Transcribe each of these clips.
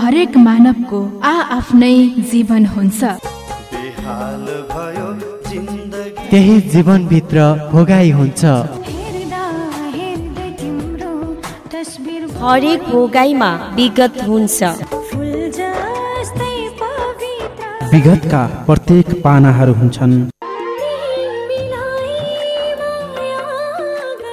ہرک منو کو آفن جیوائی ہر ایکت پنا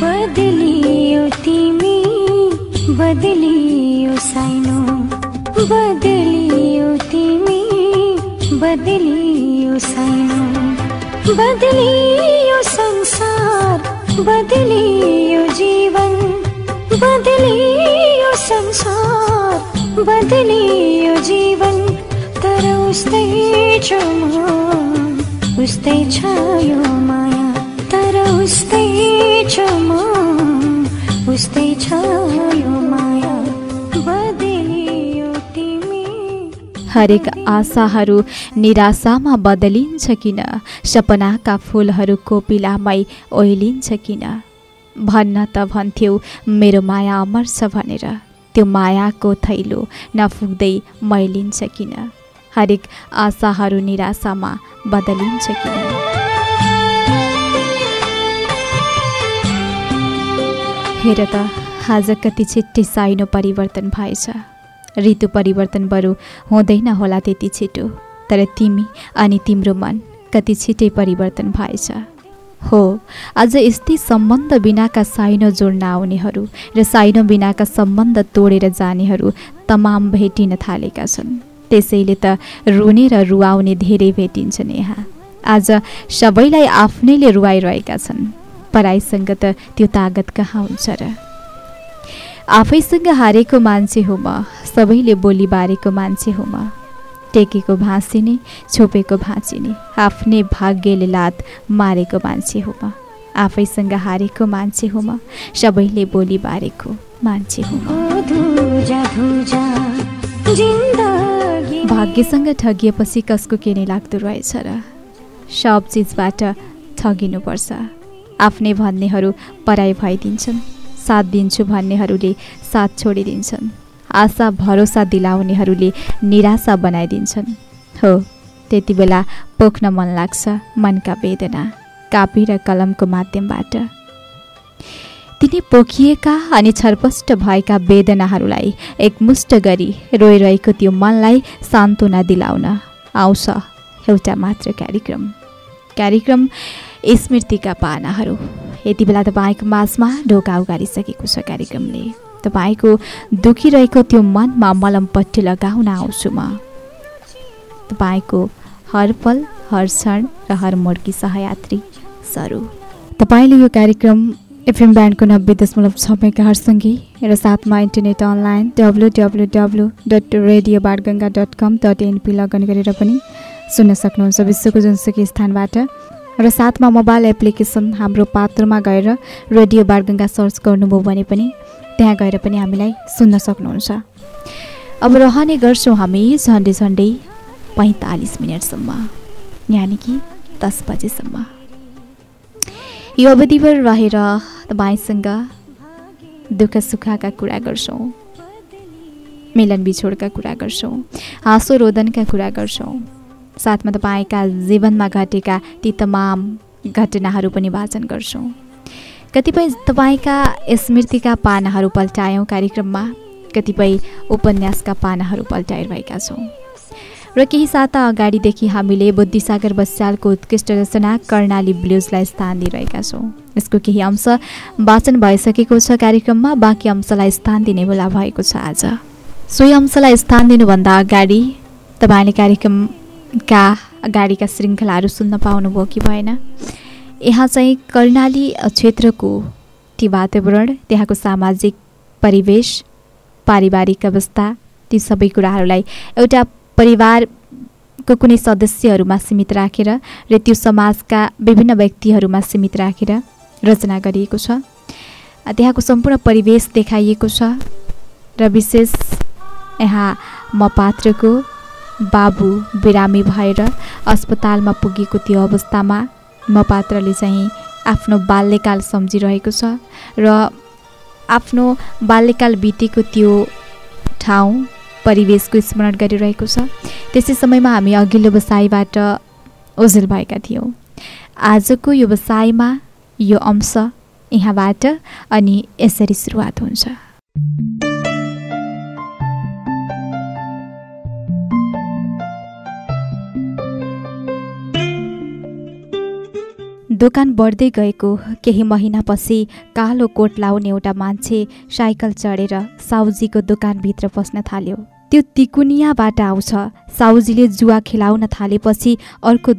بدلو تیمی بدلو سائی بدل تیمی بدلی ہو سائی بدلیو سنسار بدلو جیون۔ بدلیار بدلو جیون۔ تر اسے چھ ماں اسے چھو مایا۔ تر اسے ہر ایک آشا نشا میں بدل سپنا کا فول کو پیلا ملک بن تو بن میرے میا امرچ بنے تویا کو تھلو نفوگ میل ہر ایک آشا نشا میں بدل ہیر تو آج کتی چھٹی سائنو پریورتن بھائی ریتوریتن بر ہوئی ہوا تیتی چھٹو تر تم این تیمرو من کتنی چھٹ پریورتن بھائی ہو آج یہ بنا کا سائنو جوڑنا آؤنے سائنوں بنا کا سمبند توڑے جانے تمام بھیٹین تھا رونے رونے دھیرے بھی یہاں آج سب لو رہا سن پڑائی سک تو کہاں ہو آئی سک ہارے مجھے ہو م سبل بولی بارے کو مجھے ہوم ٹیکسی چھوپی بھاسینے آپ نے باغی لاد معرے مجھے ہومس ہارک مجھے ہوم سبلی بارے باغی سنگ ٹگیے کس کو لگت رہے سب چیز بٹ ٹگنی بھنے پڑائی بھائی د ساتھ دن چھوڑ دا بروسہ دلاؤنے بنا دن ہو تی بلا پوکھنا من لگ من کا ویدنا کاپی راٹ تین پوکھسٹ بےدنا ایکمشٹ گری روئی منتونا دلاؤن آؤس ایون کرم اسمت کا پنا یہ تاکہ مس میں ڈوکا اگاری سکیم نے تع کو دکھی رہے تو من میں ملم پٹ لو مر پل ہر شر مرکی سہیات سر تعلیم ایف ایم بینڈ کو نبے دشمل چمکا حر سنگھی ساتھ میں internet online W W W dot radio bar Ganga dot com dot eigen کر سن سکن کو جنسے استعمال ر سات موبائل ایپلیکیسن ہاں پاتر میں گھر ریڈیو بار گنگا سرچ کرنے تین گئے ہم نے گرچ ہم پینتالیس منٹسم یعنی کہ دس بجے سمجھ بار رہے تک دکھس کا ملن بچھوڑ کا کورا کر سو ہاسو رون کا کورا کر سو ساتھ میں تباہ کا جیون میں گٹر تی تمام گٹنا واچن کرچ کتائی اسمرتی کا پہنا پلٹا کتیس کا پہنا پلٹ رہے ری سات اگاڑی دیکھیں ہمیں بدیساگر بسال کو اتر رچنا کرنا بلوز استان دیکھ سو اس کو کہیں اش واچنگ میں باقی اشاعت استان دلہ آج سوئی عشت دن بندہ اگاڑی تباہ نے کا گاڑی کا شلا پاؤنو کی بھائی یہاں چاہیں کری چھیتر کون یہاں کو سماجک پریوش پاروارک اوسا تی سب کوروار کا کون سدسیہ سیمت رکھے رو سا بنتی سیمت رکھے رچنا کرہ کو سمپر پریوش دیکھا رشے یہاں م بابو برمی بھر اوسپتال میں پوگی اوسہ میں ماتا نے آپ بالیہ رالیہ ٹو پریویش کو اسمرن کرس میں ہمیں اگلے وسائٹ ازر گئی میں یہ امش یہاں اسی سروعات ہو دکان بڑے گا کہیں مہینہ پچھلے کوٹ لونے وا مچھے سائکل چڑھے سعودی کو دکان بھی پس تکونیٹ آؤش سعجیے جوا کھلاؤن تھا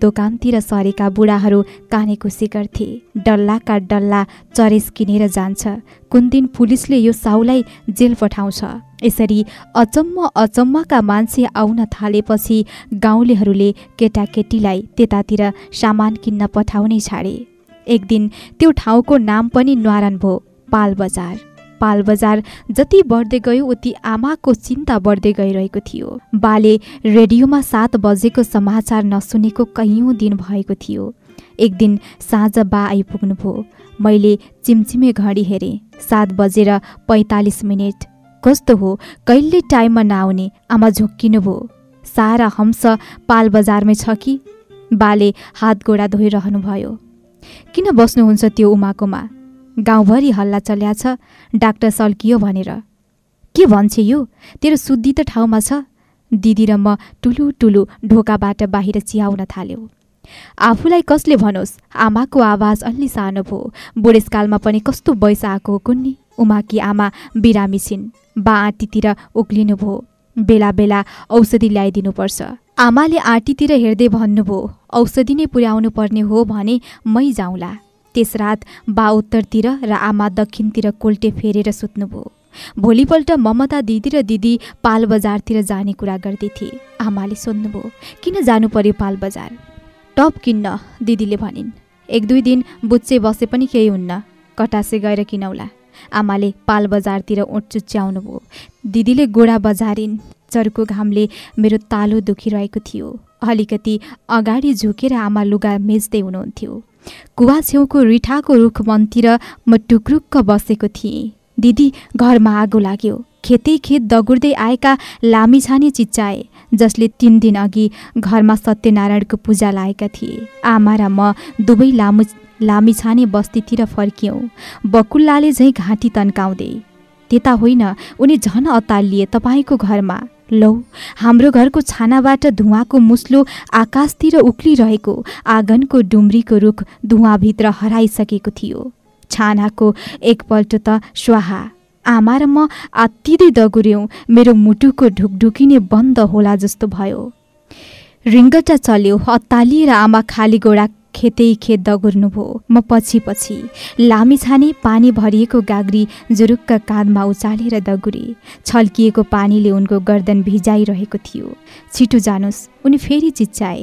دکانتی سرک بوڑھا کا شکر تھے ڈلہ کا ڈلہ چرس کھن جا دن پولیسل جل پٹ اسی اچم اچم کا مسے آؤن تھا گاؤں کیٹا کے سامان کٹنے چاڑے ایک دن تو ٹو کو نام بھی نارن بو پال بازار پال بجار جتی بڑے گئے وہی آم کو چنتا بڑھتے گئی بلے ریڈیو میں سات بجے سماچار نسنے کو کہوں دن بھائی ایک دن سا آئی پگن میڑی ہر سات بجے پینتالیس منٹ کتل ٹائم میں نہ آؤنے آم جارا ہمس پال بازارمے کی بات گوڑا دہن کن بس امو میں گاؤں ہللہ چلیا ڈاکٹر سرکیو کی بنچے تیر شاؤ میں چیدی ر ٹھو ٹلو ڈھوکا بٹ باہر چیاؤن تھالی آپ لائف کس لی آم کو آواز الی سانو بوڑیس کا ک ام آمرامین ب آٹھ بےلا بلا اوشی لیا دن پڑھ سکتا آم آٹھی ہردی بنودی نیاؤن پڑنے ہونے مئی جاؤں تیس رات بترتی آم دکنتی کولٹ فیرے سو بولی پلٹ ممتا دیدی ر دیدی پال بزارتی جانے کرتے تھے آم کن جان پی پال بجار ٹپ کیدیل ایک دئی دن بچے بس ہوٹاسے گھر کن آال بازارتی اٹ چوچیاں دیدی گوڑا بجار چرک تالو دکھوتی اگاڑی جکے آم لوگ میچے ہوا چیٹا کو روخ منتی مٹکرک بسے تھے دیدی گھر میں آگے لگی کھیت کت دگوڑے آیا لمی چیچا جس نے تین دن ادھی گھر میں ستیہ نارا کو پوجا لگا تھے آم دئی لمیانے بستی فرکوں بکولہ جانٹی تنتا ہونی جن اتالیے تب کو گھر میں لو ہمارے گھر کو چھاوٹ دکشتی اکلی آگن کو ڈومری کو روخ دکی چھا کو ایک پٹ تہ آتی دگڑ میرے مٹو کو ڈھوک ڈکینے بند ہوٹا چلو اتالی اور آم گوڑا کھیت خت دگوڑوں مچی پچی لمی پانی بری گاگری جورک کا کاد میں اچالے دگڑے چلکی پانی لوگ گردنجایت چھٹو جانوس ان فری چیچا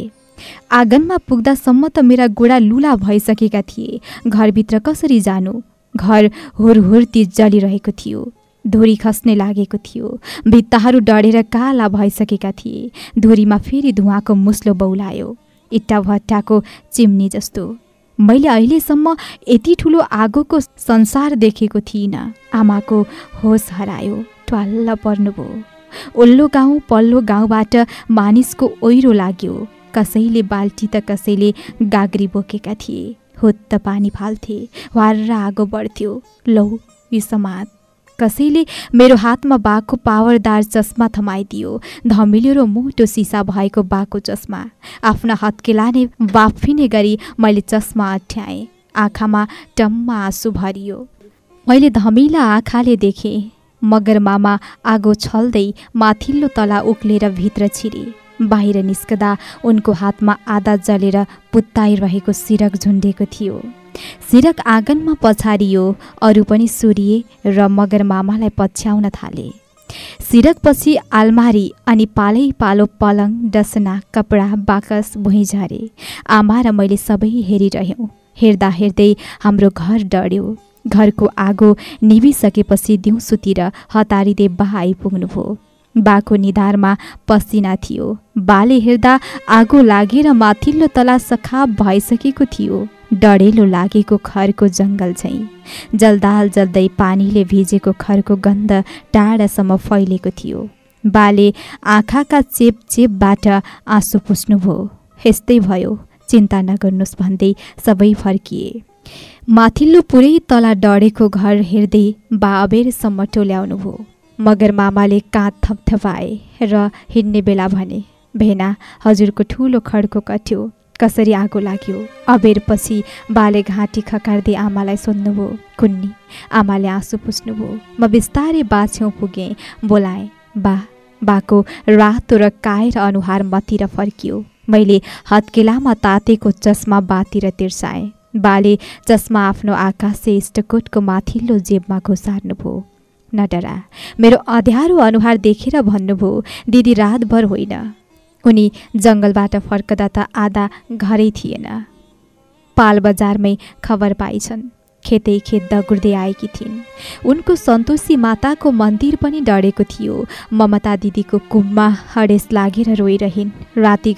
آگن میں پگہ سم توڑا لولہ بائیسک تھے گھر بھی کسری جان گھر ہور تی جلیور دوری کسنے لگے تھے بتاتا ڈڑے کالا بائیسک تھے دوری میں فری دلو بولا ایٹا بٹا کو چیمنی جہیں سم اتنی ٹولہ آگو کو سنسار دیکھے تھے آم کو ہوش ہرا ٹال پڑھ او پلو گاؤں مانیس کو اہرو لگی کس لی بالٹی تصے گاگری بوکا تھے ہو پانی فالت وار آگو بڑھت لو یہ سمت کس لیے میرے ہاتھ میں باوردار چشمہ تھم دملو موٹو سیسا بھائی بگو چشمہ آپ ہتھیلا نے بفینے گری مشمہ اٹھیا میں ٹم آسو بری مملا آ دیکھے مگر معما آگو چلے مت اکلر بھیرے باہر نسا ان کو ہاتھ میں آدھا جلد پتا رہ سیرک جی سیرک آگن میں پچھڑیے اردو سوری رگر معمیا سرک پچھم پال پالو پلنگ ڈسنا کپڑا باق بھئی ج میری سب ہوں ہوں گھر ڈڑی گھر کو آگو نبی سکے دوںسوتی ہتار آئی پوگنو ب کو ندار میں پسنا تھے بال ہوں لگ سکھا سکیل لگے کنگل چین جلدال جلد پانیجر گند ٹاڑا سم فیلک چیپ چیپ بٹ آسو پوچھنے یس بنتا نگر بند سب فرکی متھل پورے تل ڈڑے گھر ہرسم ٹو لو مگر معمل کاپ ریڑنے بلا ہزر کو ٹولی کڑکو کٹو کسری آگو لگی ابیر پچی بال گاٹھی کم سو کم آسو پوچھنے بستارے بات پوگے بولا رات رنہار متیر فرکیو میری ہتکیلا میں تات کے چشمہ بات تیرس بال چشمہ آپ آکشکوٹ کو مت جیب میں گھوسا نٹرا میرا اداروں دیکھے بھنو دیدی رات بھر ہونی جنگل فرقا گرن پال بجارم خبر پائیچن کھیت دے آئے تھوڑے سنتوشی متا کو مندر ڈڑک ممتا دیدی کو کم میں ہڑیس لگے روئی رات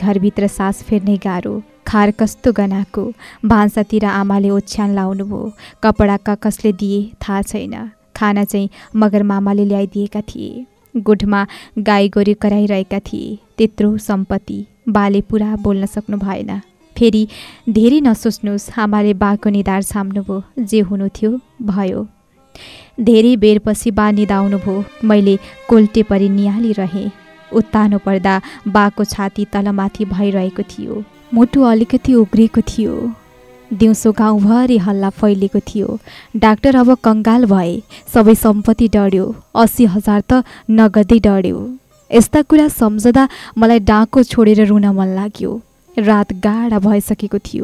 سس فی گاروں کار کست گنا کوانسا آمان لگان کپڑا کس لیے تھا کھانا چاہیں مگر معم دیکھ گوٹ میں گائے گو کرائی رہے تروتی بلے پورا بولنا سکن فری دے ندار چن جی ہوئے بیر پچی بن مولٹے پری نالی رہے اتنا پڑا بھاتی تل معتک موٹو اکتی ابری دوںسو گاؤں ہلکی تھوڑی ڈاکٹر اب کنگال بھائی سبھی سمپتی ڈڑی اصی ہزار تو نگدی ڈڑی اس کا سمجھا ملا ڈاکو چھوڑے رونا من لگی رات گاڑا بھائی سکے گی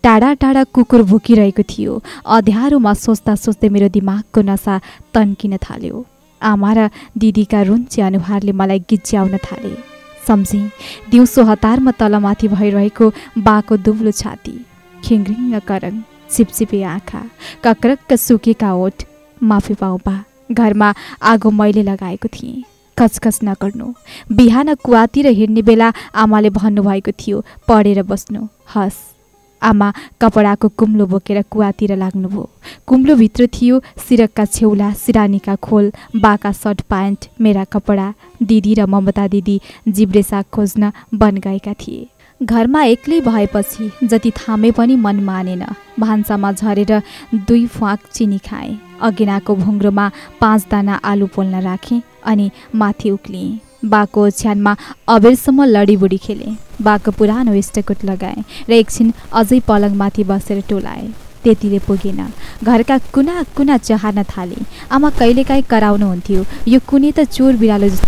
ٹاڑا ٹاڑا ککر بھکی رہی اداروں میں سوچا سوچتے میرے دم کو نشا تنک آما دونچی انہارے مائل گیجیاؤن تھاؤسو ہتار میں تل معت با کو دلو چھاتی کھی چھپچیپی آخا ککر سوکا اوٹ مفی پاؤں گھر میں آگو مئی لگا تھی کچخ نہان کلا آم نے پڑے بس آم کپڑا کو کملو بوکیر کگو کملو بھی سیرک کا چوؤں سیرانی کا کھول بکا سٹ پینٹ میرا کپڑا دیدی ر ممتا دیدی جیبرے ساگ کھوجنا بند گیا تھے گھر میں ایکلے جتی تھامے من معنی بھانسا میں جرے دئی فاق چینی کھا اگھینا کو بھوگرو میں پانچ دانا آلو پول رکھیں مت اکلیے بانسم لڑی بوڑی کھیلیں برانو ایسٹکوٹ لگائے اج پلگ میری بس ٹولا یہ کا کنا چاہنا تھا آم کئی کراؤن ہونے تو چور برالا جس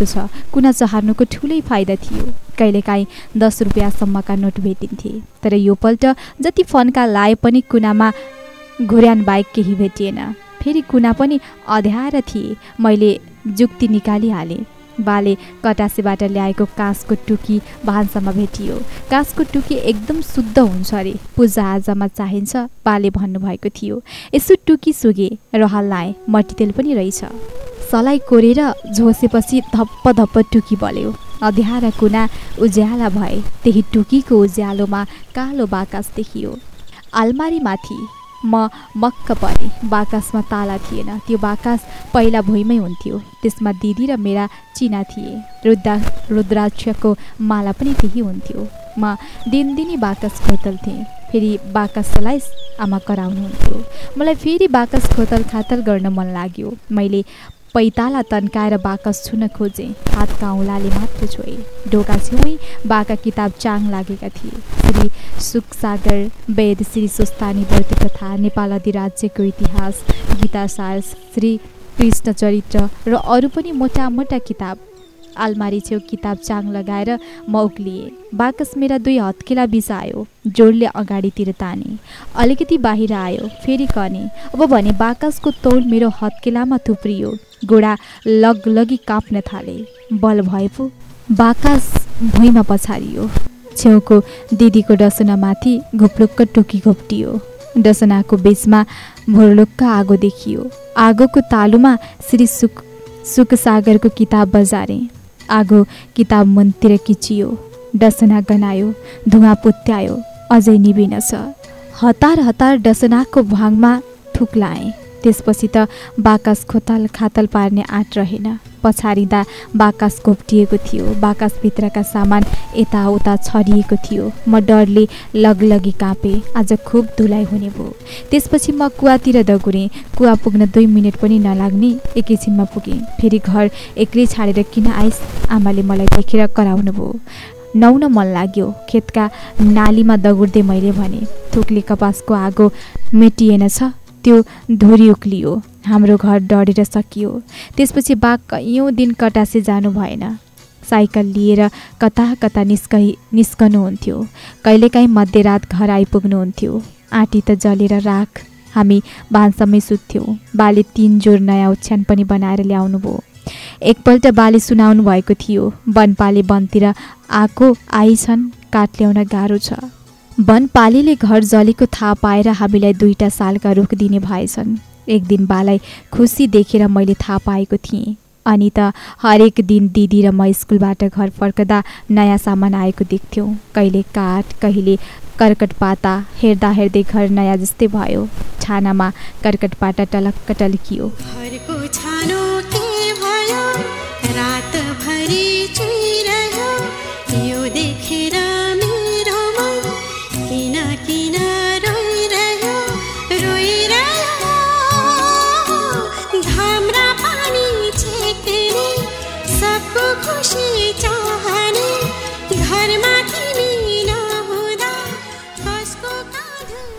چاہوں کو ٹولے فائدہ تھوڑی کئی دس روپیہ سم کا نوٹ بھی پلٹ جتنی فنک لائے کنا میں گران باہر کہیں بھینا پھر ادارا تھے مجھے جی نکلی ہل بال کٹاسے لیا کانس کو ٹوکی بھاسا میں بھیٹ کاس کو ٹوکی ایک دم شو ہو رہے پوجا آجا میں چاہیے بال بھائی اسے ٹوکی سوگے رل لائے مٹی تل بھی سلائی کو جسے پچھلے دپ ٹکی بلو ادیہ کنا اجیلا بھائی ٹوکی کو اجیالو میں کاس دیکھیے آلمری میری م مک پڑ بکس میں تالا تھے باق پہ ہوس میں دیدی ریرا چینا تھے رود رودراچ کو ملا ہو دن دن ہی بات کھتل تھے فیری باق آم کرونے مجھے فیری باکسلاتل کر پیتالا تنکا باقونا کھوجیں ہاتھ کا اولا نے مت چوئے ڈوک چیو با کا کتاب چانگ لگا تھے شری سوکھ ساگر وید شری سوستانی برتھ ندی رجیہ کے انتہاس گیتا ساس شری کئی موٹا موٹا کتاب آلمری چتاب چانگ لگا موکلیے بکس میرا دئی ہتکلا بچاؤ جڑ لگاڑی تانے الی باہر آیا فری کنے اب باق کو توڑ میرے ہتکلا میں تھوپری گوڑا لگ لگی کاپن تھا بل بھائی پو باقی پچاؤ چوؤ کو دیدی کو ڈسنا میری گھوپلوک ٹوکی گھوپیے ڈسنا کو بچ میں بورلک آگو دیکھیے آگو کو تالو میں شری سو شکساگر کتاب بزارے آگو کتاب منتی کیچیو ڈسنا گنا دتیا اج نب ہتار ہتار ڈسنا کو باگ میں ٹوک لیے تو پچھ تو بکس کتل خاطل پار آٹ رہے پچاڑا بکس بکس کا سامان یہ مرگی کاپے آج خوب دلائی ہونے بھی میرا دگڑے کئی منٹ بھی نلاگنے ایک گے فیری گھر ایکلری چھاڑے کن آئیس آم دیکھ رہا کرونے بھو نونا من لگی کھیت کا نالی میں دگڑدے مجھے بھیں تھوکلی کپس کو آگو میٹ دوریوکلی ہمر ڈڑے سکی ہوس پچھلے بن کٹاسے جان بھائی سائکل لے رہتا ہوئی مدرات آئی پوگن ہوٹل رکھ ہمیں سوال تین جیا اچھان پڑ بنا کر لیا ایک پلٹ بالے سناؤنیا ون پالی بند آگے آئی سن کاٹ لیا گاڑو چ ون پالی نے گھر جل کو تھا پائے ہمی دا سال کا روک دینے بھائی ایک دن بال خوشی دیکھ رہے تھے اتنی ہر ایک دن دیدی ر اسکول گھر فرق نیا سامان آپ کو دیکھتے کئی کاٹ کئی کرکٹ پتا ہر نیا جسے بھائی چھا کر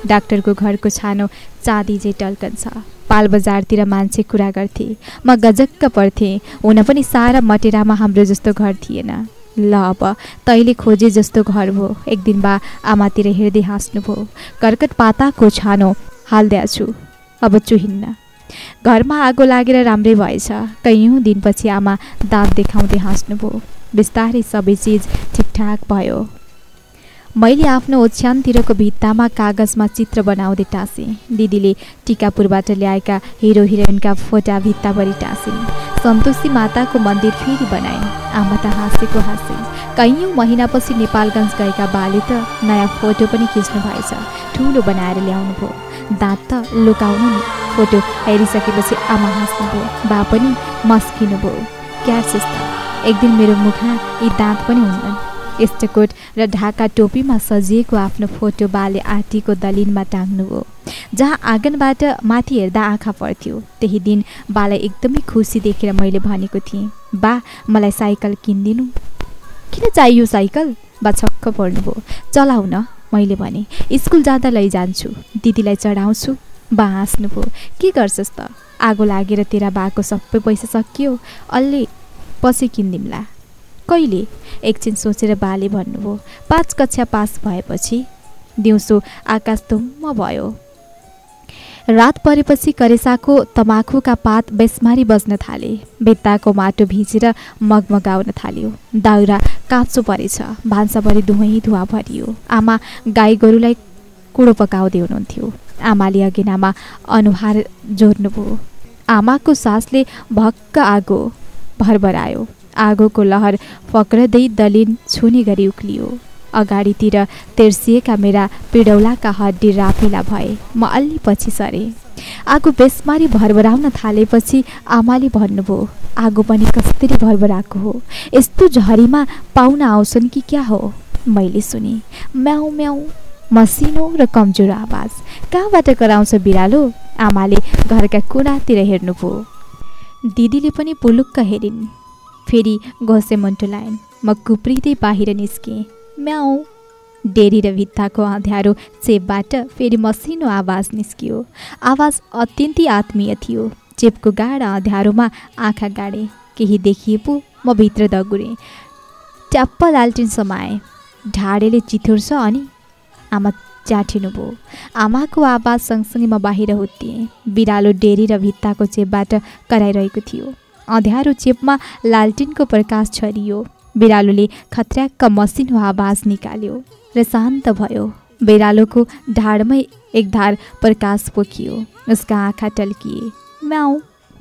ڈاکٹر کو گھر کو چھانو چاندی جی ٹلکن سال بزارتی مجھے کورا کرتے مجک پڑھے ان سارا مٹرا میں ہاں جس گھر تھے لو تہلے کچی جس گھر ہو ایک دن ب آر ہاس کرکٹ پتا کو چانو ہالدیا چوہ گھر میں آگے لگے راس کہ آم دا دیکھتے ہاسوار سبھی چیز ٹھیک ٹھاک بھائی میری آپ چانتی میں کاغذ میں چر بناؤں ٹاسیں دیدی ٹیپور لیا ہیرو ہر کا فوٹا بتری ٹاس سنتی متا کو مندر فری بنا آم تسے کو ہس کئیوں مہینہ پچھالگ گئے ب نیا فوٹو کھینچنے بھائی ٹو بنا کر لیا دات تو لکن فوٹو ہری سکے آمس مسک ایک دن میرے مکھاں یہ دات بھی ہو ٹکوٹ را ٹوپی میں سجو بال آٹیک دلی میں ٹاگن ہو جہاں آگن بٹ میدہ آخا پڑھیں تہ دن بال ایک دم خوشی دیکھنے مجھے بنے کے بعد سائیکل کن کئیکل ب چک پڑھنے چلاؤ نئی اسکول جا لانچ دیدی چڑھاؤ باسنو کی آگو لگے تیرا با کو سب پیسہ سکی ہوس کملہ کئی ایک سوچے بالی بنو پانچ کچا پس بچوں آکشتم بھو رات پری پچھلے کریسا کو تمکھو کا پات بسماری بچن تھا مٹو بھیجے مگ ملے داؤرا کاچو پرینسا بھری دواں بری آم گائے گور پکاؤ ہوم آم انار جن آم کو سس لگو بربر آئے آگو کو لہر پکڑد دلین چھونے اکلیو اگاڑی تیس میرا پیڑولا کا ہڈی رفیلہ بھے مل پچی سر آگو بسمری بربراؤن تھا آم نے بنو آگونی کس بربرا کو ہوی میں پہننا آؤسن کہ کیا ہو مؤں مؤں مسین ر کمزور آواز کہاں کراؤں برالوں آم نے گھر کا کوڑا ہن دیدی پلوک ہرین فیری گوسے منٹو لائن میری باہر نسکیں مؤں ڈیری رداروں چیپ بٹ فری مسین آواز نسکو آواز اتنی آتمی تھوڑی چیپ کو گاڑا اداروں میں آکا گاڑے کہ دیکھے پو مپ لالٹنگ سمے ڈاڑے چیتور سنی آم چاٹین آواز سن سک میرے ہوتی برالوں ڈیری اور بتاتا کو چیپ بٹ کر ادھاروں چیپ میں لالٹین کو پرکشری بیرالو کے خطریاک مسین و آواز نکلو ر شاعت بہت برالو کو ڈھاڑمیں ایک دار پرک پوکھیے اس کا آخا ٹلکیے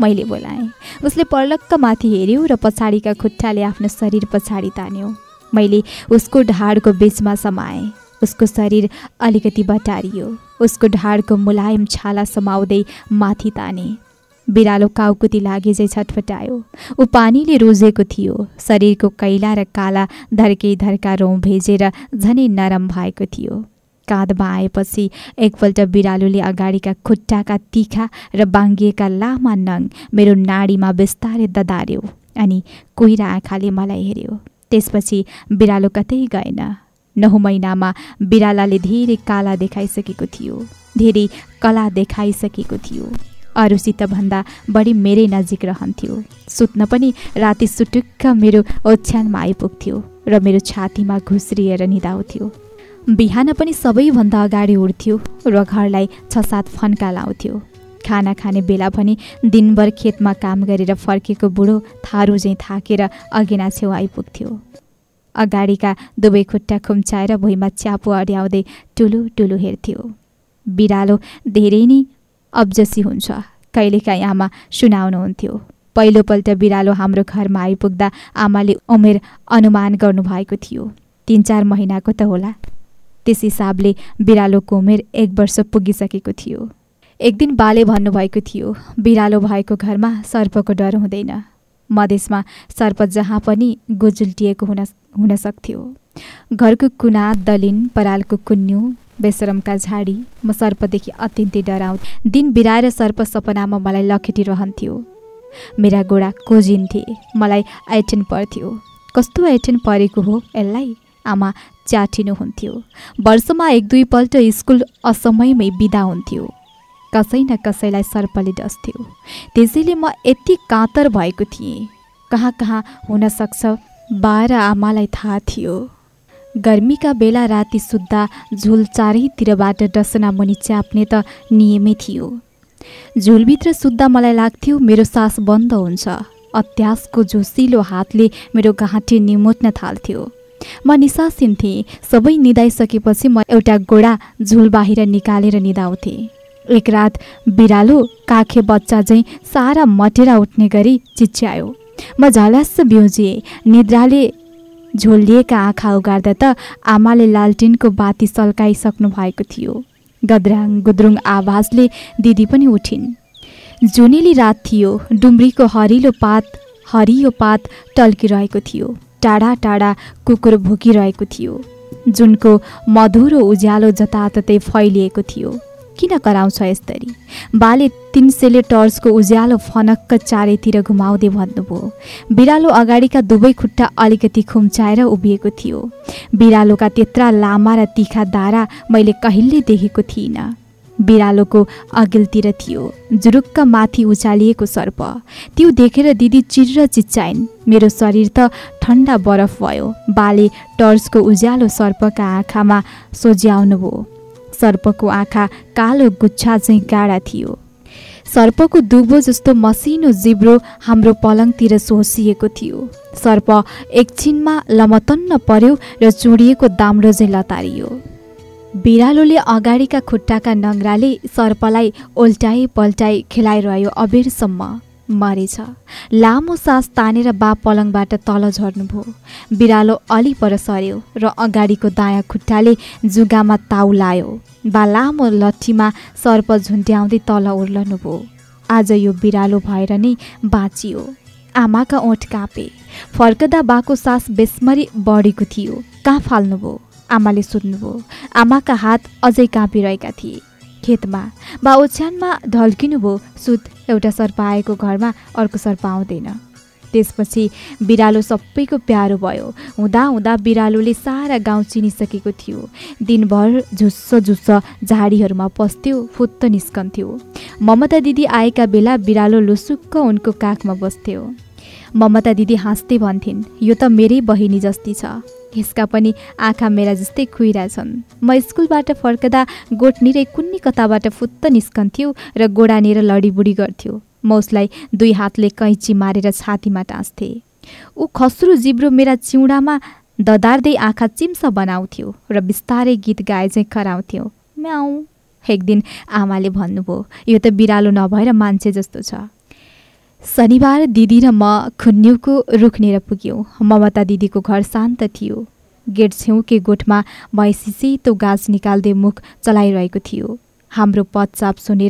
مولا اس کے پلک مت ہوں پچاڑ کا خوٹا نے اپنا شریر پچاڑی تانو مس کو ڈھاڑ کو بچ میں سما اس کو شریر الیکتی بٹار اس کو ڈھاڑ کو ملام چھلا ساتھی تانے برالو کاؤکتی لگے چٹپٹ آؤ پانی شریر کو کئی درکی رو بھجر جن نرم بھائی کاد میں آئے پچ ایک پٹ بالوڑی کا خوٹا کا تیخا رنگی کا لم نو ناڑی میں بستارے دداروں کوئیر آخا نے مل ہوں تیس پچھالو کت گئے نو مہینہ میں برالا نے دیر کالا دیکھا سکے دے کلا دیکھا سکے ار سیتہ بڑی میرے نزک رہی سرتی سٹک میرے اوچان میں آئی پگو راتی میں گھسری نداؤں بہان پہ سب بندہ اگاڑی اڑتھو ر گھر چھ سات فنک لاؤں کھانا کھانے بلا بھی دن بھر کھیت میں کام کر فرقے بوڑھو تھارو تھاکے اگینا چاڑی کا دبئی خوٹا خومچا بھوئی میں چیاپو اڑیاؤں ٹولو ٹولو ہوں برالوں دیر ابجسی ہوئی آم پہلو پیرالو ہمارا گھر میں آئی پہ آمیر انہیں تین چار مہینہ کو ہوس ہبل بالکر پگے ایک دن بالے بنیاد سرپ کو ڈر ہود میں سرپ جہاں گوز ہوتی ہے گھر کے کنا دل پڑال کو کنو بےسرم کا جاڑی م سرپی اتنی ڈرؤں دن برائے سرپ سپنا میں مل لکھن میرا گوڑا کوجن تھے مطلب آئیٹ پڑت کس آئیٹ پڑے گا اسلائی آم چاٹین ہوس میں ایک دِن پلٹ اسکول اصما ہوس نہ کس لوگ اس میری کاتر بھائی کہاں کہاں ہونا سک بارہ آم تھوڑی گرمی کا بلا راتا جھول چارتی ڈسنا منی چیاپنے تمے تھے جھول بھی سائن میرا سس بند ہوس کو جس ہاتھ لوگ گاٹے نموٹن تھالت منساس سب ندای سکے موڑا جھول باہر نکل رہی کاکھے بچہ جی سارا مٹر اٹھنے گی چیچیا ملاس بھوجیےدرا جھولی کا آخا اگارے لالٹین کو باتی سلک سکن گدراگ گدر آواز دیدی اٹھن جی رات تھوڑی ڈومری کو ہریو پات ہریو پات ٹکی رہے تھے ٹاڑا ٹاڑا ککر بھوکی رہے تھے جن کو مدور اجالو جتا فیلکش کچھ اسجیالو فنک چارے گھمدو برالوں اگاڑ کا دبئی خوٹا اکتی خومچا ابھی تھوڑی برالوں کا ترا لمبا ر تیا دارا مجھے کہل دیکھے تھے برالوں کو اگلتی جرک مچالی کو سرپ تو دیکھ رہی چر چیچا میرے شریر تو ٹھنڈا برف بہت بال ٹرچ کو اجیالو سرپ کا آخا میں سجیاؤن سرپ کو آخا کا سرپ کو دوبو جس مسین جیبرو ہم سرپ ایکچن میں لمتن پڑ دونوں لتار برالو کے اگڑی کا خوٹا کا نگرا للا ابیرسم مرچ لام سس تلنگ بات كرن برالو الی پڑ سو رگاڑی كایاں خٹا نے جگہ میں تاؤ لای و لام لٹ میں سرپیاؤں تل اج یہ برالو بھر نہیں بچی آم كا اوٹ كاپے فركا بس بس مری بڑے كہاں فالو آ سو آم كات اچ كاپی رہے تھے کھیت میںکن سرپ آر میں ارک سرپ آؤ پچھ بو سب کو پیار بو ہو سارا گاؤں چین سکے تھے دن بھر جس جس جاڑی میں پستی فت نکن ممتا دیدی آیرالو لوسک ان کو کاک میں بس ممتا دیدی ہاستے بند میرے بہنی جستی چ اس کا میرا جسے کئی مل فرک گوٹنی کن کتاب فت نکن روڑانے لڑی بوڑی گسل دئی ہاتھ لرے چھاتی میں ٹاسرو جیبرو میرا چیوڑا میں دداد آمس بناؤں ر بستارے گیت گائے کروں ایک دن آم نے یہ تو بالو نچے جس شنیوار د ر روکنی پوگوں ممتا دید کو گھر شا گیٹ چوکے گوٹ میں میسو گاج نکلدے مکھ چلا ہاں پتچاپ سونے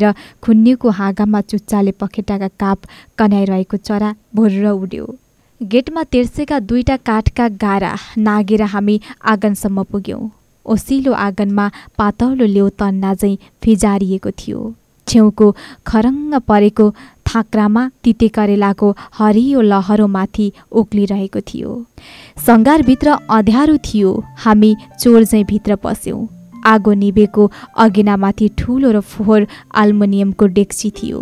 کورگا میں چوچا کے پکیٹا کا کاپ کنیا چرا بر اڈ گیٹ میں تیرس کا دِوٹا کاٹ کا گارا ناگے ہمیں آگن سمجھ اصیلو آگن میں پاتو لو تن فیزار چو کو خرنگ پڑے گا میں تتے کرداروں چور جائیں بھی پس آگو نبی اگینا میری ٹو فور آلونی ڈیکچی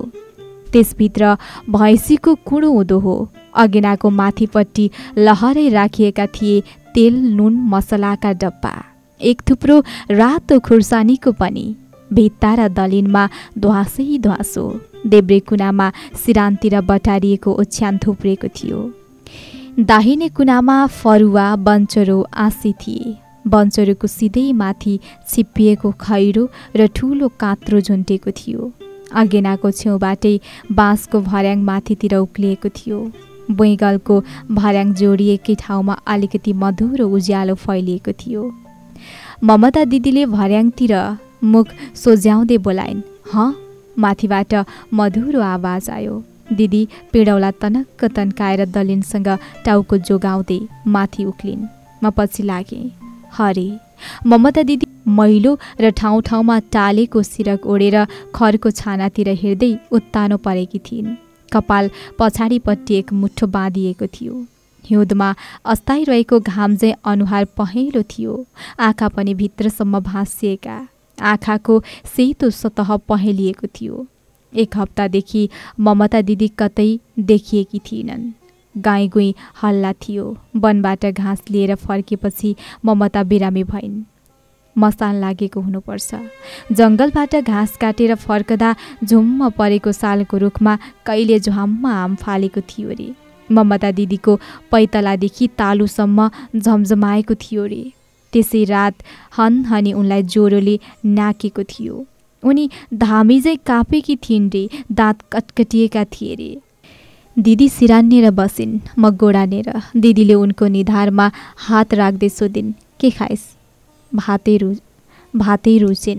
بھسی کو کڑو ادو ہو اگینا کو متی لہ رکھ تل نسلہ کا ڈبا ایک تھوپرو رات خورسانی بتہرا دلین میں دس دسو دےبریکنا میں سیرانتی بٹار اچھان تھوپریک داہنی کنا میں فرو بنچرو آس بنچرو کو سیدھے میری چھپیے کئیرو ر ٹو کا جی اگینا کو چوؤٹ باس کو بریاں میتی تھوڑی بوگل کو بریاں جوڑی ٹھنکی مدور اجیالو فیلک ممتا دیدی مک سوز بولا ہاتھ مدور آواز آیا دیدی پیڑولہ تنک تنقا دلین سنگھ ٹو کو جو گی متین مچ لگے ہر ممتا دیدی میلو ر ٹوٹ میں ٹال سیرک اڑیر کڑ کو چھاتی ہنو پڑے تھے ایک مٹھو باندھی ہوں رہام سے پہلے تھوڑی آکا اپنیسم بھاسی آخا کو سیتو ستح پہلے ایک ہفتہ دیکھی ممتا دیدی کت دیکھی تھے گا گوئی ہللہ تھے ونباس لے کر فرقی ممتا برامی بھائی مسان لگے ہون پڑھ جنگل گاس کاٹر فرق پری سال کو روخ میں کئیم آم فالک ارے ممتا دیدی کو پیتلا دیکھ تالوسم جمع تھوڑے تس راتی انکی انامی کاپے تھے دات کٹکٹ ری دیدی سیران بسن مان دیدی ان کو ندار میں ہاتھ رکھتے سوتین کی کھائس بات روچے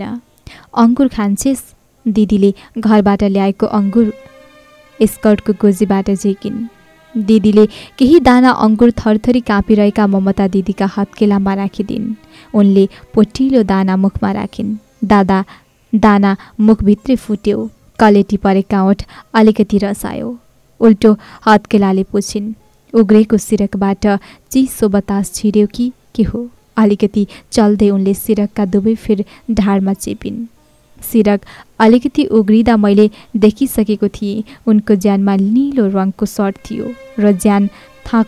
اکور کیدی گھر بٹ لیا انکور اسکرٹ کو گوزی بٹ جیک دیدیانا انکور تھر تھری کاپی رہے ممتا دیدی کا ہتکے میں رکھیل دان مخت میں رکھا دانا مکھ بھیت فٹ کلٹی پڑے کا رسا اُلٹو ہتکلا نے پوچھین اگری سیرک بٹ چی سو بتاس چی کہ چلتے ان سیرک کا دبئی فر ڈھاڑ میں چیپن سیرک الیگری مجھے دیکھ سکے تھے ان کو جان میں نیلو رنگ کو سرٹر ر جان تھا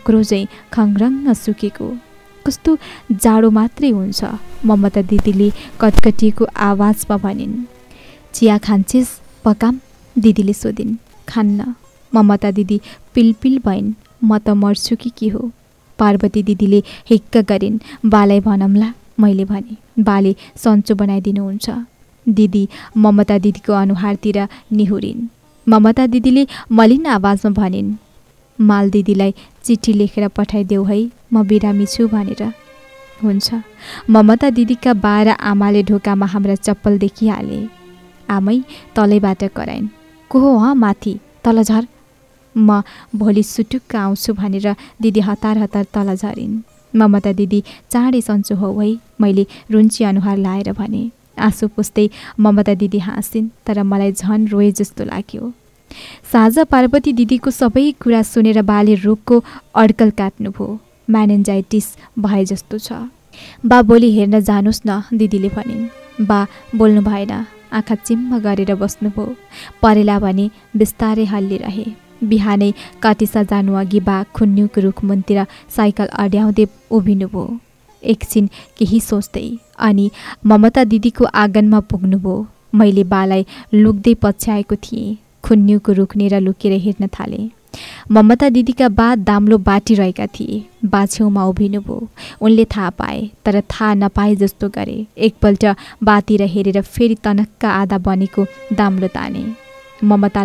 سوک جاڑو مت ہومتا دیدی کٹکٹی آواز میں بنی چیا کچیس پکام دیدی سودن کھانا ممتا دیدی پیل پیل بائن مت مرچ کی ہو پاروتی دیدی ہک کر بال بنوں مجھے بال سچو بنا د دید ممتا دیدی کو اُنہارتی نہورین ممتا دیدی ملین آواز میں بنی مال دیکھ کر پٹ ہائی میری ہومتا دیدی کا بارہ آم نے ڈھوکا میں ہمارا چپل دیکھ آم تل کر کو می تل مولی سوٹوک آؤں دیدی ہتار ہتار تل ج ممتا دیدی چاڑی سنچو ہوئی مجھے رونچی انہار لا رہ آسو پوستی ممتا دیدی ہاسن تر مل جن روئے جس لگی سارتی دیدی کو سب کور سوخ کو اڑکل کاٹن مینےجاٹی جس بولی ہر جانوس نیدی بول آ چم گر بس پڑے بستارے ہلے رہے بہانے کاٹی سجانگی با خو ر روخ منتی سائکل اڈیاؤ ابھی بھو ایک سن کہوچتے این ممتا دیدی کو آگن میں پوگ ما لائ لو کو روکنے لوکیے ہر ممتا دیدی کا بات دا بٹ رہے تھے بچے میں اب انہ پائے تر تھا نئے جس کرے ایک پلٹ بات ہر فری تنک آدھا بنے کو دلو تمتا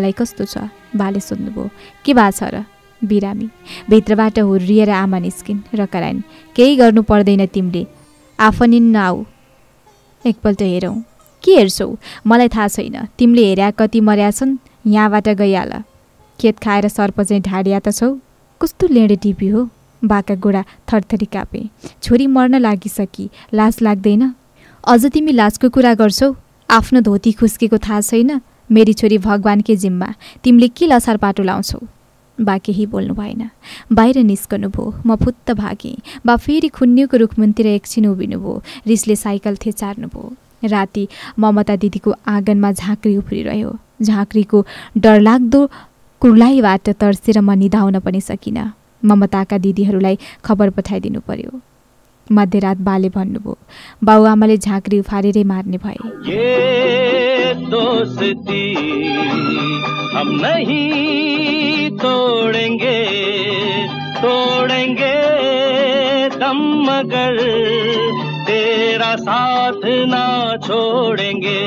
بے سونے بھو چا برامی ہو ریے آم نکن ر کار کے پڑے تم نے آفنی نہ آؤ ایک پیرو کی ہر چو مطلب تم نے ہریا کتنی مریا گئی کھیت کھا رہے ڈاڑیا تو کتنی ہو بوڑا تھر تھری کاپے چوری مرنا سی لاز لگ تم لاز کو کورا کرچ آپ دوتی خوس کوئی میری چوری بگوان کے جملے کی لسار پٹو لوش وا کہ بولر نسو متھ بھاگیں بن کے روخمنتی ایک چن اب ریسلے سائیکل تھے چار رات ممتا دیدی کو آگن میں جانکری افری جاکری کو ڈر لگائی ترس م ندو سکین ممتا کا دیدی خبر پٹھوں پی مدراتے بب آمکری افاریر میری بھائی ہم نہیں توڑیں گے توڑیں گے دم مگر، تیرا ساتھ نہ چھوڑیں گے۔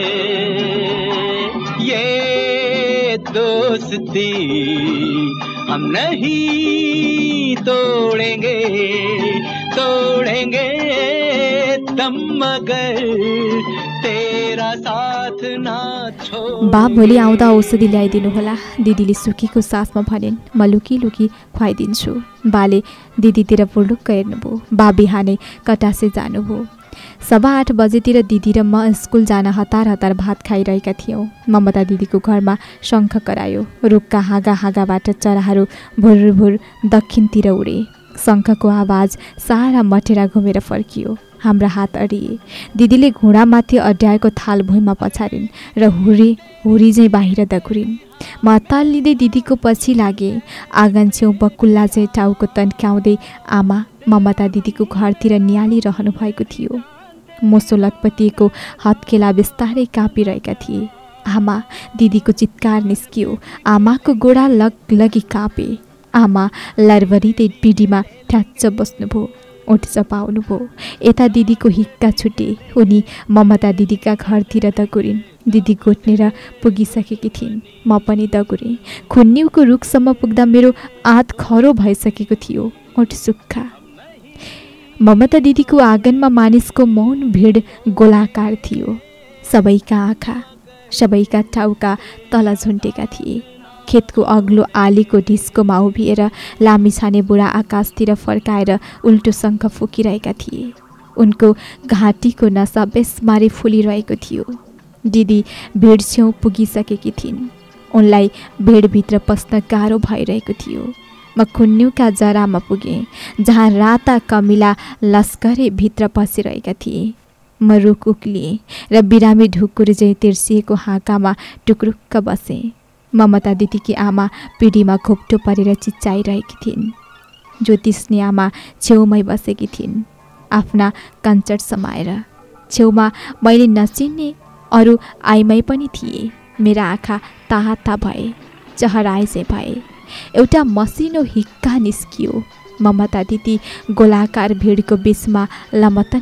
یہ دوستی ہم نہیں توڑیں گے توڑیں گے دم مگر با بھولی آؤں اوشی لیا دلہ دیدی سوکی کو سس میں بھن م لوکی لکی خوا دوں بے دیدی پورل ہوں بابانے کٹاسے جانب سب آٹھ بجے دیدی ر اسکول جانا ہتار ہتار بات کھائی رہے تھے ممتا دیدی کو گھر میں شنکھ کرایے روک کا ہاگا ہاگا چرا بک اڑے شنکھ کو آواز سارا مٹرا گھومے فرکی ہمارا ہاتھ اڑے دیدی گھوڑا مت اڈیا تھاالری ہوری باہر دکڑی متالی دیدی کو پچی آگن چوؤں بکولہ ٹو کو تنقید آم ممتا دیدی کو گھرتی رہن موسو لکھپتی کو ہتکے بستارے کاپی رہے گا آم دیدی کو چار نک آ گوڑا لگ لگی کاپے آم لڑبڑی پیڑی میں تچ بس اٹھ چپن یہ دیدی کو ہکا چھٹے ان ممتا دیدی کا گھرتی گور دیدی گوٹنے پوگی سکے تھوڑی دگوری خو کو روکسم پہ میرے آت خرو بھائی سکے گی اٹھ سوکھا ممتا دیدی کو آگن میں مانیس کو مون بھیڑ گولہ سب کا آخا سب کا ٹو کا تل ج کھیت کو اگلو آلی کو ڈیسکو میں ابھی لمی چانے بوڑھا آکشر فرکائے اُلٹو سنک فکی رہے تھے ان کو گاٹی کو نسا بس بر فلی دیدی بھیڑ چو پکی انیڑ بھی پسند گاڑہ بائیک مرا میں پوگے جہاں راتا کملہ لشکر بھی پسند تھے میریمی ڈھوکر ریجی تیرس ہاکا میں ٹکروک بس ممتا ددی کی آم پیڑی میں کھپٹو پڑے چیچایے تھوتنی آم چسے تھا کنچٹ سمر چی نچ آئیم آکا تاتا بھے چہرا سے مسین ہکی ممتا دیدی گولہ بھیڑ کو بچ میں لمت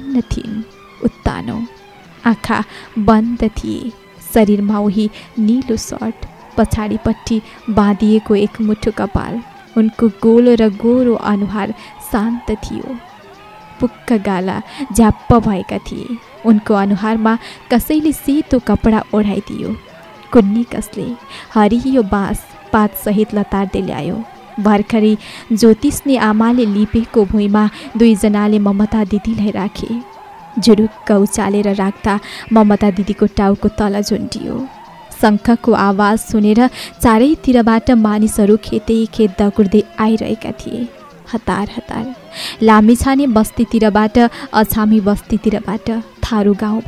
اتنا آخا بند تھے شریر میں وہی نیلو شٹ پچاڑپ ایک مٹھو کپال ان کو گولہ روڑوں انوار شو پا جپ تھے ان کو انوار میں کس لی سیتو کپڑا اڑای کس نے ہریو باس پات سہت لتا لیا برکھری جوتیش نے آم نے لوئی میں دئی جناتا دکھے جرکلے رکھتا ممتا دیدی کو ٹاؤ کو تل جیو شک کو آواز سنے چارتی مانیسر کھیت خت آئی تھے ہتار ہتار لمبے بستی اچھامی بستی تھارو گاؤں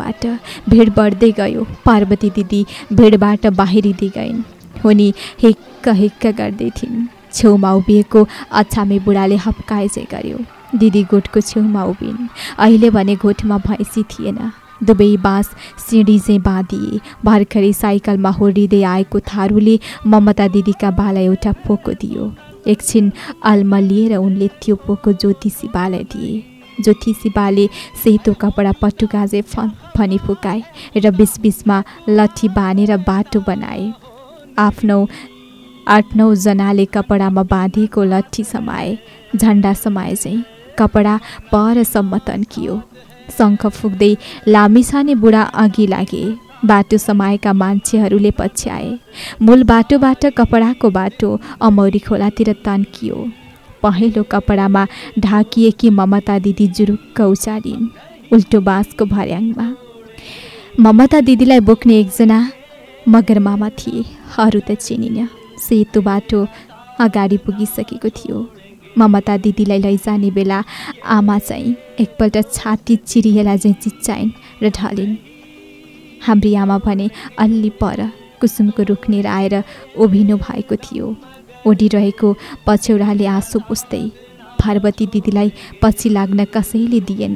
بھیڑ بڑے گی پاروتی دیدی بھیڑ بٹ باہر گئی ہونی ہک ہکن چبامی بوڑھا نے ہپکا گرو دیدی گوٹ کو چبن اہل بنے گوٹ میں بھسی تھی نا دبئی باس سیڑھی سے ہوڈی آپ کو تھاروعے ممتا دیدی کا باور پوک دکن آل ملے ان کے پو کو جیتی شیب دشتو کپڑا پٹاج فنی فک ر بیچ بچ میں لٹھی باندھے بات بنا آپ آٹھ نو جناب کپڑا میں باندھی لٹھ سمئے جنڈا سمئے کپڑا پہر سمتن کی شک فی لمسانے بوڑھا آگی لگے بٹو سما مچھر پچیا مل بات بٹ کپڑا کو بات اموری کھولا پہلو کپڑا میں ڈاکیے کی ممتا دیدی جروک اچار اُلٹو باس کو بریاں ممتا دیدی بوکنے ایک جنا مگر ارت چین سیتو بٹو اگاڑی پگ سکے ممتا دیدی لےلا آم ایک پہ چھاتی چیری چیچا رلی ہمری آمیں الی پڑ کسم کو روکنی آئے ابھی اڈی رہے پچوڑا لے آسو پوچھتے پاروتی دیدی پچی لگنا کسلی دے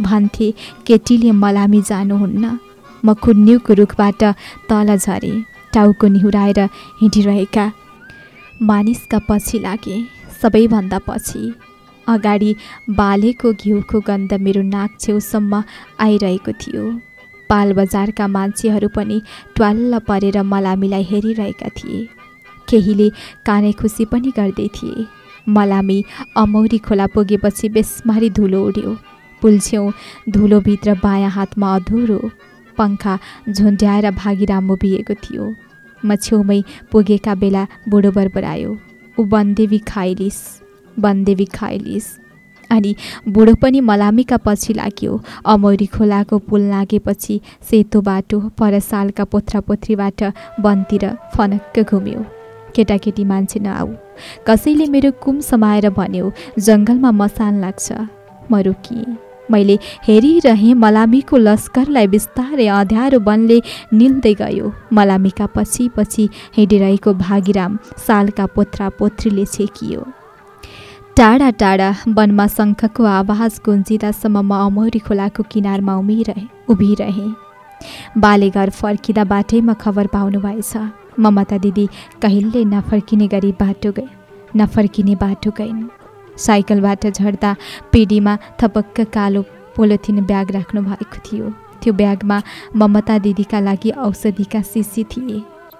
نٹلی ملا می جان ہونا میو کو روخ تل جاؤ کو نہرا ہنس کا پچھ لگے سب بندہ پچھ کو گند میرے ناگ چوؤں آئی پال بجار کا مچھل پہ ٹل پڑے ملا لے ملام اموی کھولا پوگے بےسمری دھو اڑی پولچے دھو بایا ہاتھ میں ادور پنکھا جائے باغیم بھی موم پوگلا بڑبربر آئے ا بندیویس بندیویس ا بڑ ملامی کا پچ لگو اموری کھولا کو پول لگے پچ سیتوٹو پہ سال کا پوترا پوتریٹ ونتیر فنک گھومی کےٹا کے مجھے نہ آؤ کس لی میرے گم سما بنو جنگل میں مسان لگ مرو کی مجھے ہری رہے ملام کو لشکر بستارے اداروں بن لم کا پچی پچی ہوں کہاگی رم سال کا پوترا پوتری چیکیے ٹاڑا ٹاڑا ونما شنکھ کو آواز گنجاسم میں اموری کھولا کو کنار میں امی رہے ابھی رہے بال گھر فرقا باتیں خبر پاؤنس ممتا دیدی کہل نفرکینے بٹ گئے نفرکی بات گئی سائکل بٹا پیڑی میں تھپک کا بیاگ رکھوں بیاگ میں ممتا دیدی کاشدی کا سیشی تھے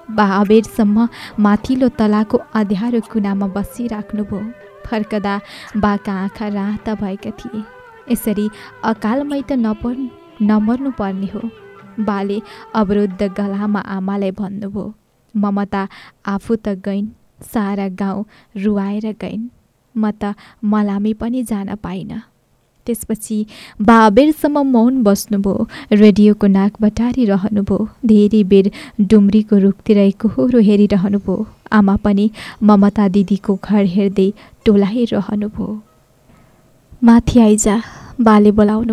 بھم متھو تلا کو اداروں کنا میں بس رکھوں فرک آکا رکھ تھے اسی اکالم تو نپر نمر پڑنے ہو برود گلا میں آمبو ممتا گئی سارا گاؤں روایے گئی مت ملام جانا پائن برسم مون بس ریڈیو کو ناک بٹاری بیر ڈومری کو روختی رہے گرو ہری آم ممتا دیدی کو گھر ہائی رہن میجا بال بولاؤن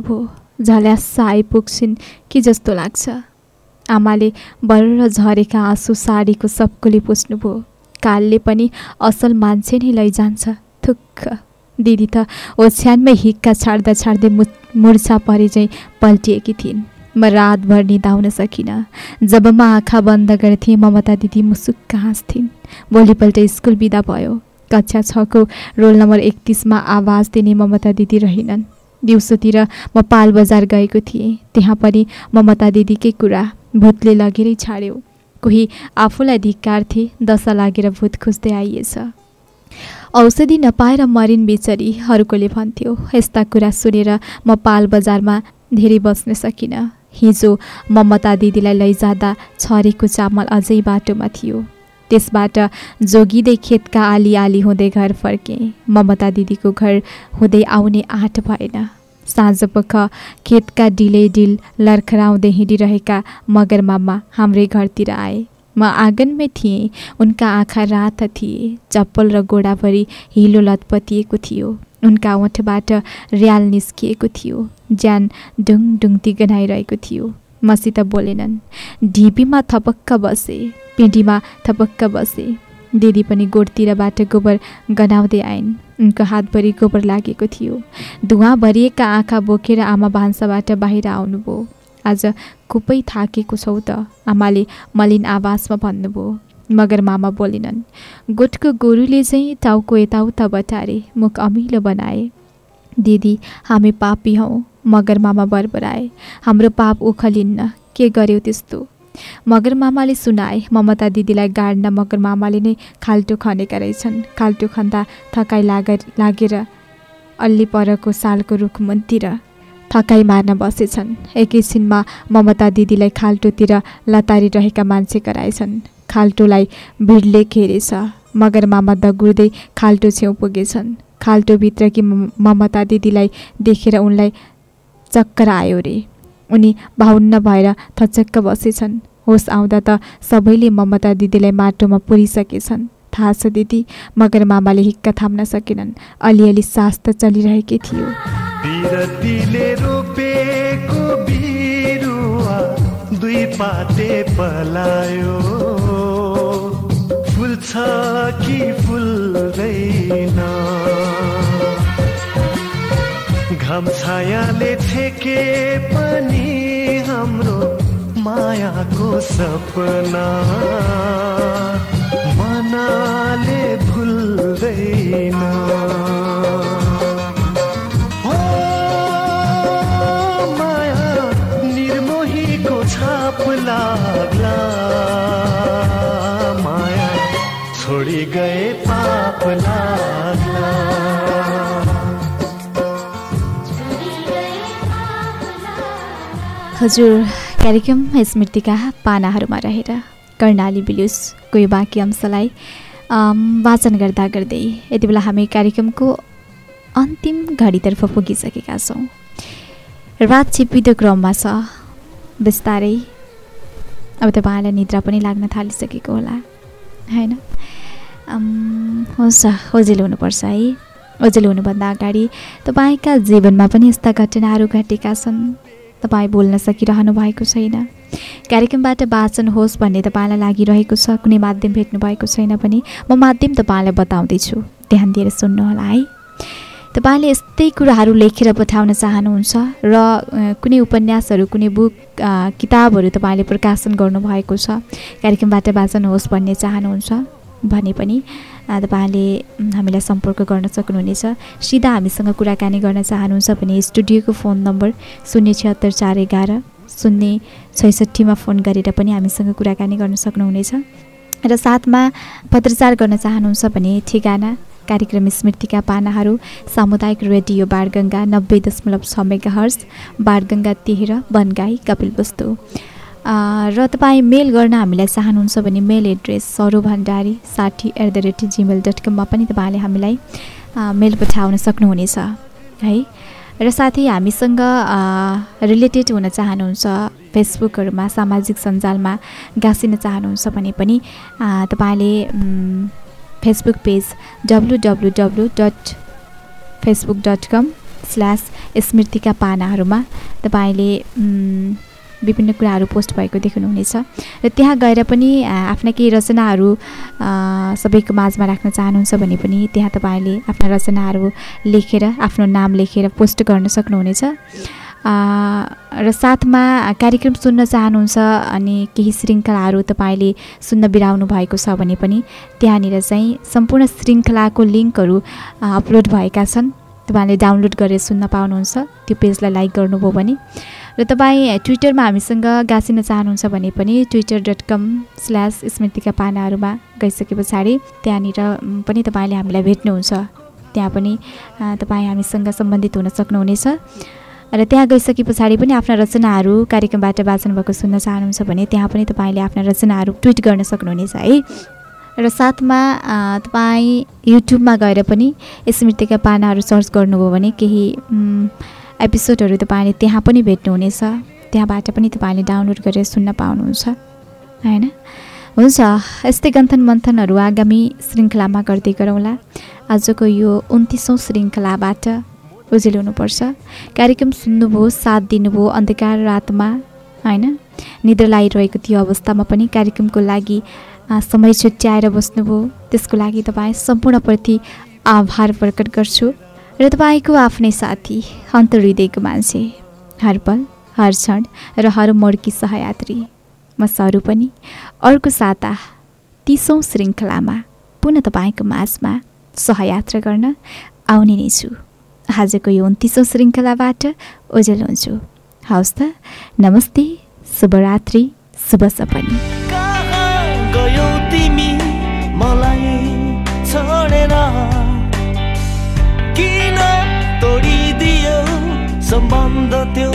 جس آئی پوگشن کی جس لگ آر جرک آسو سڑی کو سب کو پوچھنے بھی کاسل مجھے نہیں ل دید تو اوشانمکاڑا چاڑی مورا پریج پلٹ تھر نیتا ہوں سکین جب مند کریں ممتا دیدی مسکا ہاس بھولی پٹ اسکول بدا بھوک کچھ چھ رول نمبر ایکتیس میں آواز دینے ممتا دیدی رہنسوتی مال بزار گی ممتا دیدی کو لگ رہی چاڑی کوئی آپ لائف در دشاگے بوت خوجتے آئیے اوشی نپائے مرین بچری ارکھی یس سر مال بزار میں دیر بس سکین ہمتا دیدی لائجا چرک چامل اج بات میں تھوڑیس جوگی کھیت کا آلی آل ہو گھر فرق ممتا دیدی کو گھر ہوئی آؤنے آٹ بھائی سیت کا ڈیلے ڈیل لڑکی رہ مگرما ہمر آئے م آگنم ان کا آخا رات تھے چپل ر گوڑا بھری ہتپتی تھی ان کا اوٹ بٹ رکیے تھے جان ڈگی گنا رہی مست بولی ن ڈیبی میں تھپک بس پیڑی میں تھپک بس دیدی گوڑتی گوبر گناؤں آئند ان کا ہاتھ بری گوبر لگے تھے دری آوکر آمسا بٹ باہر آؤنبو آج کئی تو آم نے ملن آواز میں بھنو مگر معمین گوٹ کو گورو نے ٹو کو یہ بٹارے مک امل بنا دیدی ہمپی ہوں مگر معم بربر آئے ہاں پپ اخلی مگر معمنا ممتا دیدی گاڑیاں مگر معمٹو خنے کا رہے خالٹ خندہ تھک لگ لگے الی پڑک سال کو روک منتی تھکئی بسے ایک ممتا دیدی خالوتی لتاری رہے گا مچھل کرائے خالٹ بھڑے ہرے مگر معمردی خالٹو چوؤے خالٹو بھی ممتا دیدی دیکھ رہا چکر آؤ رے انہر تھچک بسے ہوس آؤں تو سبلی ممتا دیدی مٹو میں پوری سکے خاص دیدی مگر معما تھامن سکے الیس چلی رہے تھے رلے روپے کو بیروا دِے پلا فی فل رہی گمسایا تھیک میا کو سپنا منا لے فل رہی ہزم اسمرتی کا پہنا رہنالی بلوس کو یہ واقیہ واچن کردر یہ اتنیمڑیترف پوگ سکے سو۔ رات چیت کرم میں بستارے۔ اب تباہ ندرا بھی لگ سکے ہو سر اجلو ہونے پر ہوا اگڑی تب کا جیب میں بھی اس کا گٹنا گٹک تول سکی رہن سارے واچن ہوس بھنے تاری رہے کو کنم بھیٹنگ مدھیم تبدیچ دھیان دنوں تباہ نے یہاں لکھ کر پٹن چاہوں ریپنیاس بک کتابیں پرشن کرناچن ہوس بننے چاہوں تمہیں سمپرک کرنا سکن سیدھا کون کرنا چاہوں کو فون نمبر شونیہ چھتر چار گارہ شونیہ چی میں فون کرنی کر سکوں رات میں پترچار کرنا چاہوں ٹھیکانا کارکرم اسمتی کا پنا سمک ریڈیو بار گنگا نبے دشمل چھ میک ہر بار گنگا تیار ونگا کپل وست ری کرنا ہم چاہوں مل address serve Bhandari sixty at the rate Gmail dot com میں تھی مل پٹن سکن سائ ر ساتھی ہمی سیلٹ ہونا چاہوں فیس بک میں سماجک سنجال میں گاسین چاہوں تم فک double W W dot Facebook dot com اسلس اسمتی کا پہنا تھی بن پوسٹ بھائی دیکھنے ہونے ریاں گھر بھی رچنا سب کو مجم چاہن تمہیں اپنا رچنا لکھے آپ نام لکھے پوسٹ کرنا سکنچ ر ساتھ میں کارکرم سننا چاہوں شلا تھی سن بونا چاہیں سمپرن شلاکر اپلوڈ بھیک تم نے ڈاؤنلوڈ کرے سن پاؤنگ تو پیج لائک کر ر تب ٹویٹر میں ہم چاہوں ٹر ڈم اسلیکس اسمتی کا پہنا گئی سکے پچاڑی تین تعلیم بھیٹھوں تمست ہونا سکن سائی سکے پچاڑی بھی آپ رچنا کارکرم باچنو سننا چاہوں نے اپنا رچنا ٹویٹ کرنا سکوں ساتھ میں تیوب میں گرپتی کا پہنا سرچ کرنے کے ایپسوڈ ڈاؤن لوڈ کر سن پاؤنس گنتھن منتھن آگامی شلاد آج کو یہ انتیسوں شلا کرم سنبھو سات دنکارات میں اوس میں لگی سم چٹیا بس اس کو سمپر پرتی آبار پرکٹ کرشو ر تب کو اپنے ساتھی اتحد کو مجھے ہر پل ہر چھڑ ر ہر مڑکی سہیات مس پن ارک ساتہ تیسوں شرخلا میں پن تباہ کو مس میں سہیات کرنا آؤنے نہیں چاہ آج کو انتیسوں شرخلا بٹ اجل ہو چمست شی شپ بند جو